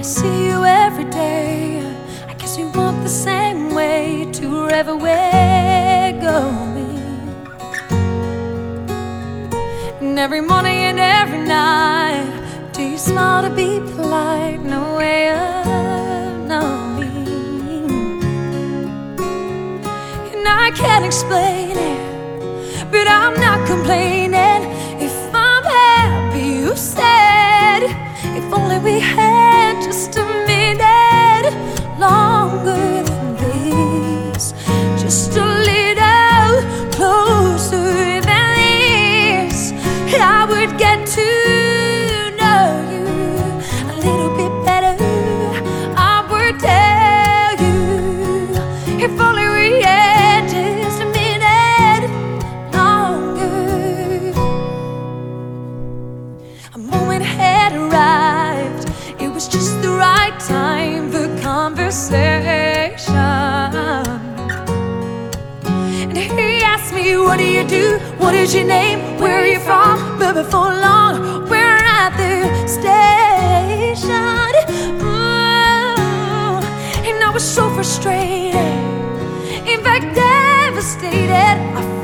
I see you every day. I guess we walk the same way to wherever we're going. And every morning and every night, do you smile to be polite? No way of knowing. And I can't explain it, but I'm not complaining. Would get to know you a little bit better. I would tell you if only we had just a minute longer. A moment had arrived. It was just the right time for conversation. What do you do? What is your name? Where are you from? But before long, we're at the station. Mm, And I was so frustrated. In fact, devastated. I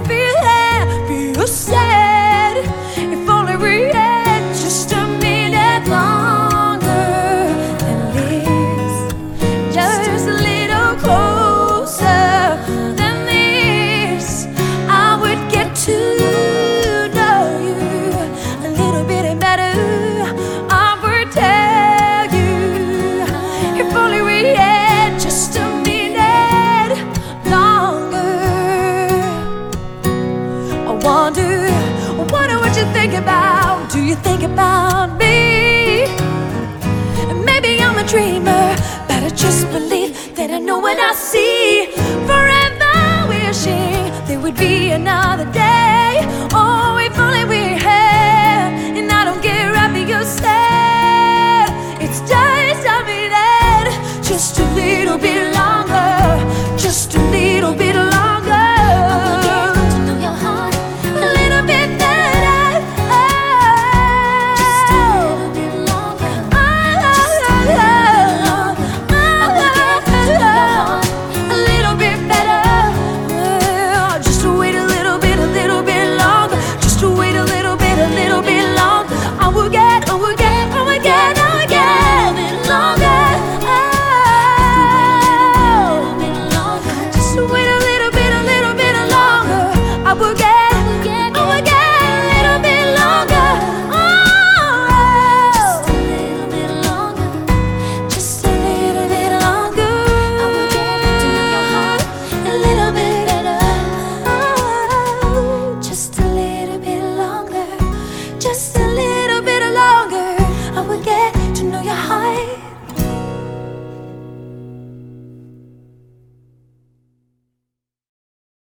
you think about. Do you think about me? Maybe I'm a dreamer, but I just believe that I know what I see. Forever wishing there would be another day.